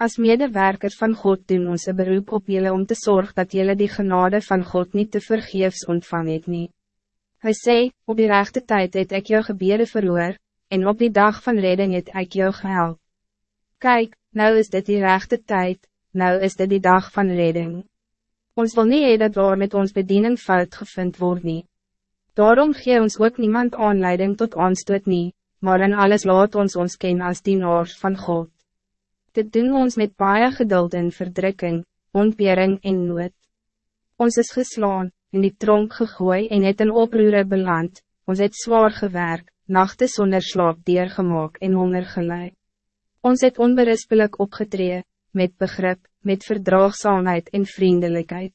Als medewerker van God doen ons een beroep op jullie om te zorgen dat jullie die genade van God niet te vergeefs ontvang het nie. Hy sê, op die rechte tijd het ek jou gebede verloor, en op die dag van redding het ek jou gehelp. Kijk, nou is dit die rechte tijd, nou is dit die dag van redding. Ons wil niet hee dat daar met ons bediening fout gevind word nie. Daarom gee ons ook niemand aanleiding tot aanstoot nie, maar in alles laat ons ons ken als dienaars van God. Dit doen ons met baie geduld en verdrukking, ontbering en nood. Ons is geslaan, in die tronk gegooi en het in oproere beland, ons het zwaar gewerk, nachten zonder slaap deurgemaak en honger geleid. Ons het onberispelijk opgetree, met begrip, met verdraagzaamheid en vriendelijkheid.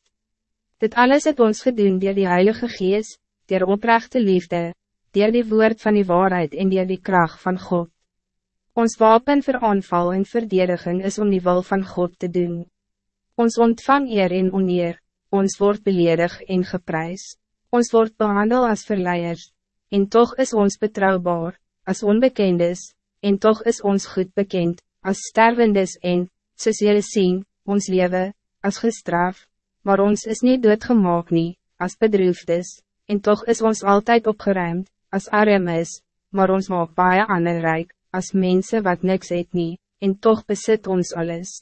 Dit alles het ons gedoen door die Heilige Geest, door oprechte liefde, door die woord van die waarheid en door die kracht van God. Ons wapen voor aanval en verdediging is om die wil van God te doen. Ons ontvang eer en oneer, ons wordt beledig en geprijs, ons wordt behandeld als verleiers, en toch is ons betrouwbaar, als onbekendes, en toch is ons goed bekend, als stervendes en, soos jylle sien, ons leven, als gestraf, maar ons is niet doodgemaak nie, as bedroefdes, en toch is ons altijd opgeruimd, als arm is, maar ons maak baie ander rijk, als mensen wat niks het nie, en toch bezit ons alles.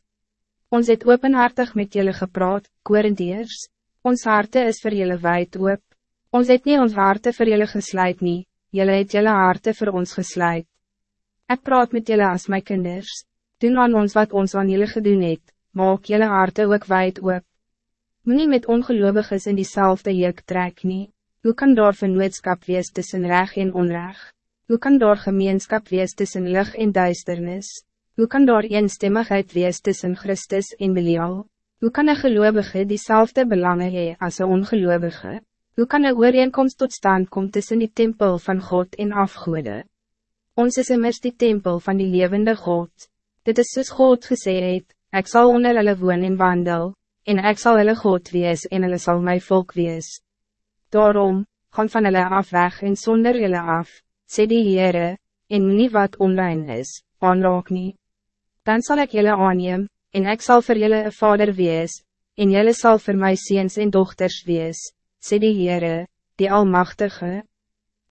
Ons het openhartig met jullie gepraat, Korintiërs, ons harte is voor jullie wijd oop. Ons het niet ons harte voor jullie gesluit nie, jullie het jullie harte voor ons gesluit. Ik praat met jullie als mijn kinders, doen aan ons wat ons aan jullie gedoen het, maak jullie harte ook wijd oop. Moet niet met ongelovigen in diezelfde juk trek nie. Hoe kan daar vernootskap wees tussen reg en onreg? Hoe kan daar gemeenskap wees tussen lig en duisternis? Hoe kan daar eenstemmigheid wees tussen Christus en Belial? Hoe kan een gelovige diezelfde belangen hee als een ongelovige? Hoe kan een ooreenkomst tot stand komen tussen die tempel van God en afgoede? Ons is immers die tempel van die levende God. Dit is soos God gesê het, ek sal onder hulle woon en wandel, en ek sal hulle God wees en hulle sal my volk wees. Daarom, gaan van hulle af weg en zonder hulle af, sê die Heere, en nie wat online is, aanraak nie. Dan zal ik jullie aanneem, en ik zal voor jullie een vader wees, en jullie zal voor mij ziens en dochters wees, sê die Heere, die Almachtige.